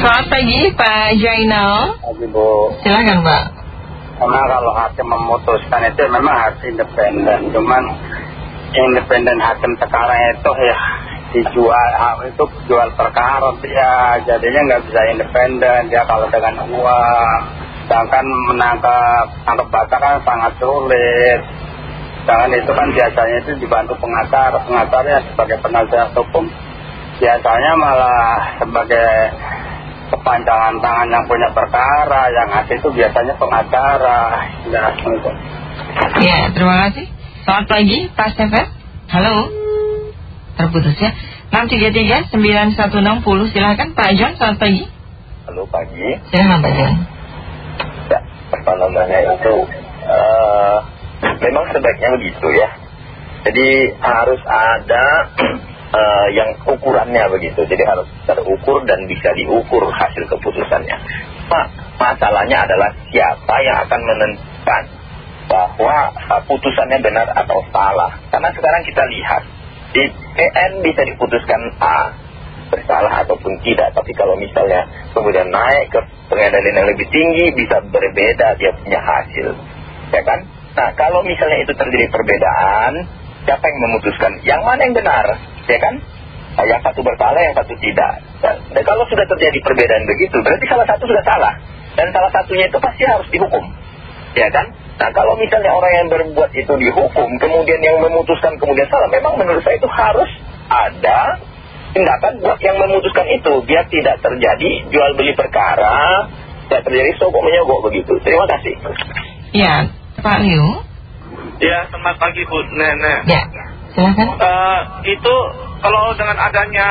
Selamat pagi Pak Jainal. Pagi Bu. Silakan Pak. Karena kalau hakim memutuskan itu memang harus independen. Cuman independen hakim sekarang itu ya dijual itu jual perkara dia jadinya nggak bisa independen dia kalau dengan uang sedangkan menangkap tangkap basah kan sangat sulit sedangkan itu kan biasanya itu dibantu pengacara pengacaranya sebagai penasihat hukum biasanya malah sebagai kepanjangan tangan yang punya perkara yang ngasih itu biasanya pengacara. Ya gitu. Ya terima kasih. Selamat pagi Pak Stefan. Halo. Terputus ya. 633-9160 Silahkan Pak John selamat pagi. Halo pagi. Silahkan Pak John. Ya namanya itu uh, Memang sebaiknya begitu ya. Jadi harus ada uh, yang ukurannya begitu Jadi harus terukur dan bisa diukur hasil keputusannya Pak masalahnya adalah siapa yang akan menentukan bahwa uh, putusannya benar atau salah. Karena sekarang kita lihat, di PN bisa diputuskan A, bersalah ataupun tidak. Tapi kalau misalnya kemudian naik ke pengadilan yang lebih tinggi, bisa berbeda dia punya hasil. Ya kan? Nah, kalau misalnya itu terjadi perbedaan, siapa yang memutuskan? Yang mana yang benar? Ya kan? Nah, yang satu bersalah, yang satu tidak. Dan, dan kalau sudah terjadi perbedaan begitu, berarti salah satu sudah salah. Dan salah satunya itu pasti harus dihukum. Ya kan? Nah kalau misalnya orang yang berbuat itu dihukum, kemudian yang memutuskan kemudian salah, memang menurut saya itu harus ada tindakan buat yang memutuskan itu, biar tidak terjadi jual beli perkara, tidak terjadi sogok menyogok begitu. Terima kasih. Ya, Pak Liu. Ya, selamat pagi Bu Nenek. Ya, silakan. Uh, itu kalau dengan adanya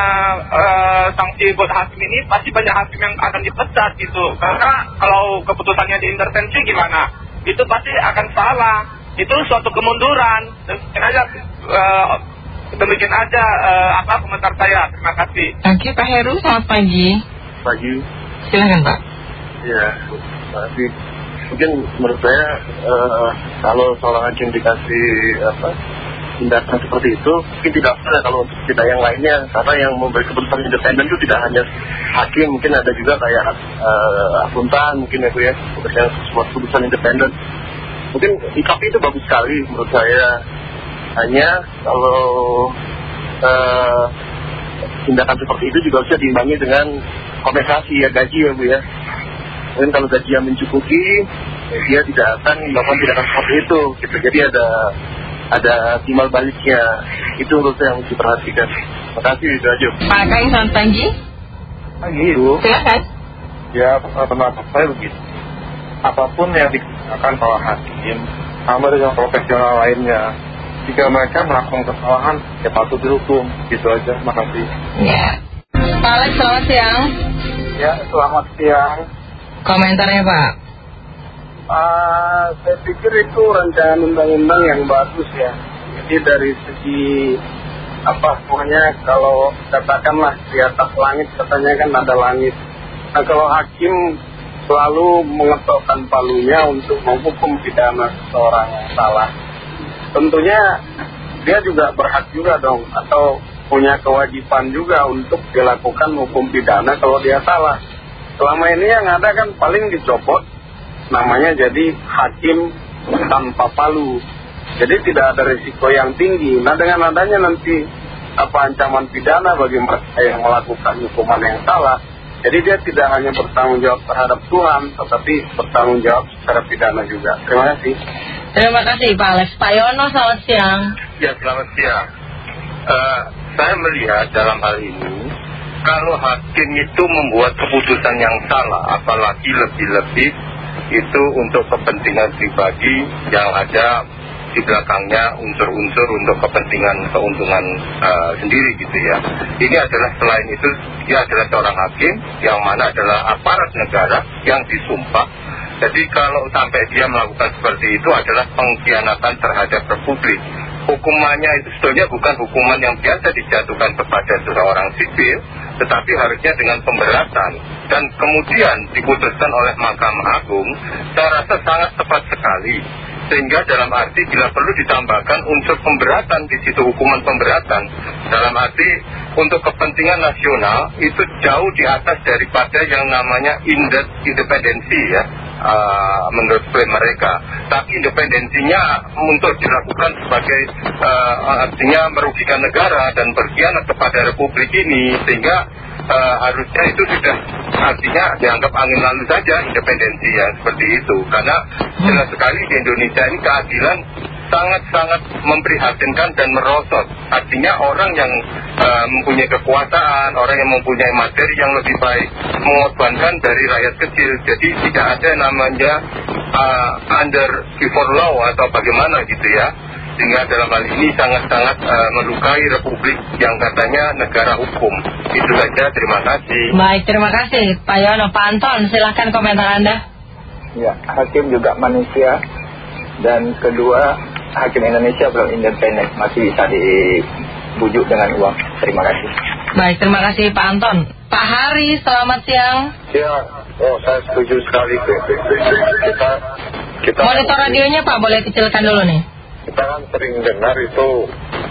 uh, sanksi buat hakim ini, pasti banyak hakim yang akan dipecat gitu. Karena kalau keputusannya diintervensi gimana? itu pasti akan salah. Itu suatu kemunduran. Demikian aja, uh, demikian aja uh, apa komentar saya. Terima kasih. Oke Pak Heru, selamat pagi. Pagi. Silakan Pak. Ya, terima kasih. Mungkin menurut saya uh, kalau seorang hakim dikasih apa tindakan seperti itu mungkin tidak ada kalau untuk tidak yang lainnya. Karena yang memberi keputusan independen itu tidak hanya hakim mungkin ada juga kayak uh, akuntan mungkin ya Bu ya yang sebuah keputusan independen. Mungkin IKP itu bagus sekali menurut saya. Hanya kalau uh, tindakan seperti itu juga bisa diimbangi dengan kompensasi ya gaji ya Bu ya. Mungkin kalau gaji yang mencukupi dia tidak akan melakukan tindakan seperti itu gitu. Jadi ada ada timbal baliknya. Itu menurut saya yang harus diperhatikan terima kasih itu aja Pak Kai selamat pagi. Pagi Bu. Silakan. Ya pendapat saya begitu apa pun yang dikatakan para hakim sama dengan profesional lainnya jika mereka melakukan kesalahan ya patut dihukum. Gitu aja. Terima kasih. Ya. Pak Alex selamat siang. Ya selamat siang. Komentarnya Pak Uh, saya pikir itu rancangan undang-undang yang bagus ya. Jadi dari segi apa pokoknya kalau katakanlah di atas langit katanya kan ada langit. Nah kalau hakim selalu mengetokkan palunya untuk menghukum pidana seseorang yang salah, tentunya dia juga berhak juga dong atau punya kewajiban juga untuk dilakukan hukum pidana kalau dia salah. Selama ini yang ada kan paling dicopot namanya jadi hakim tanpa palu. Jadi tidak ada risiko yang tinggi. Nah dengan adanya nanti apa ancaman pidana bagi mereka yang melakukan hukuman yang salah. Jadi dia tidak hanya bertanggung jawab terhadap Tuhan, tetapi bertanggung jawab secara pidana juga. Terima kasih. Terima kasih Pak Alex. Pak Yono selamat siang. Ya selamat siang. Uh, saya melihat dalam hal ini, kalau hakim itu membuat keputusan yang salah, apalagi lebih-lebih itu untuk kepentingan pribadi yang ada di belakangnya unsur-unsur untuk kepentingan keuntungan uh, sendiri gitu ya. Ini adalah selain itu dia adalah seorang hakim yang mana adalah aparat negara yang disumpah. Jadi kalau sampai dia melakukan seperti itu adalah pengkhianatan terhadap republik. hukumannya itu sebetulnya bukan hukuman yang biasa dijatuhkan kepada seseorang sipil, tetapi harusnya dengan pemberatan. Dan kemudian diputuskan oleh Mahkamah Agung, saya rasa sangat tepat sekali. Sehingga dalam arti bila perlu ditambahkan unsur pemberatan di situ hukuman pemberatan. Dalam arti untuk kepentingan nasional itu jauh di atas daripada yang namanya independensi ya. Uh, menurut klaim mereka. Tapi independensinya untuk dilakukan sebagai uh, artinya merugikan negara dan berkhianat kepada republik ini sehingga uh, harusnya itu sudah artinya dianggap angin lalu saja independensi ya seperti itu karena jelas sekali di Indonesia ini keadilan sangat-sangat memprihatinkan dan merosot artinya orang yang uh, mempunyai kekuasaan orang yang mempunyai materi yang lebih baik mengorbankan dari rakyat kecil jadi tidak ada namanya uh, under before law atau bagaimana gitu ya sehingga dalam hal ini sangat-sangat uh, melukai republik yang katanya negara hukum. Itu saja, terima kasih. Baik, terima kasih Pak Yono. Pak Anton, silahkan komentar Anda. Ya, hakim juga manusia. Dan kedua, hakim Indonesia belum independen, masih bisa dibujuk dengan uang. Terima kasih. Baik, terima kasih Pak Anton. Pak Hari, selamat siang. Ya, oh saya setuju sekali. Kita, kita Monitor radionya Pak, boleh kecilkan dulu nih. kita kan sering dengar itu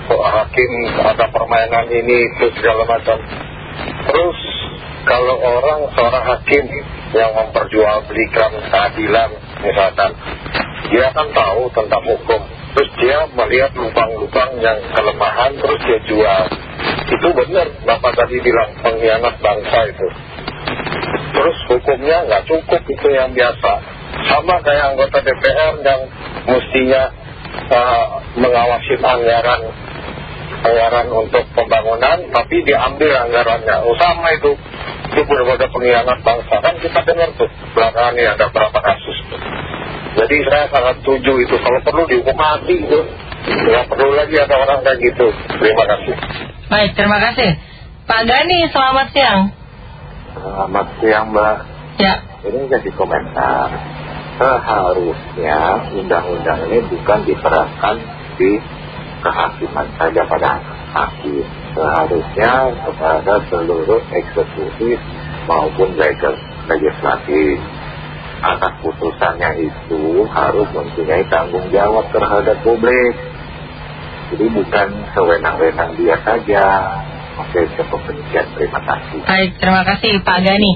kok hakim ada permainan ini itu segala macam. Terus kalau orang seorang hakim yang memperjualbelikan keadilan misalkan, dia kan tahu tentang hukum. Terus dia melihat lubang-lubang yang kelemahan terus dia jual. Itu benar Bapak tadi bilang pengkhianat bangsa itu. Terus hukumnya nggak cukup itu yang biasa. Sama kayak anggota DPR yang mestinya uh, mengawasi anggaran anggaran untuk pembangunan tapi diambil anggarannya oh, sama itu itu benar-benar pengkhianat bangsa kan kita dengar tuh belakangan ini ada berapa kasus tuh. Jadi saya sangat setuju itu kalau perlu dihukum mati itu nggak perlu lagi ada orang kayak gitu terima kasih Baik, terima kasih. Pak Gani, selamat siang. Selamat siang Mbak. Ya, Ini jadi komentar. Seharusnya undang-undang ini bukan diterapkan di kehakiman saja pada hakim. Seharusnya kepada seluruh eksekutif maupun legis- legislatif. Atas putusannya itu harus mempunyai tanggung jawab terhadap publik. Jadi bukan sewenang-wenang dia saja. Oke, cukup demikian. Terima kasih. baik, terima kasih Pak Gani.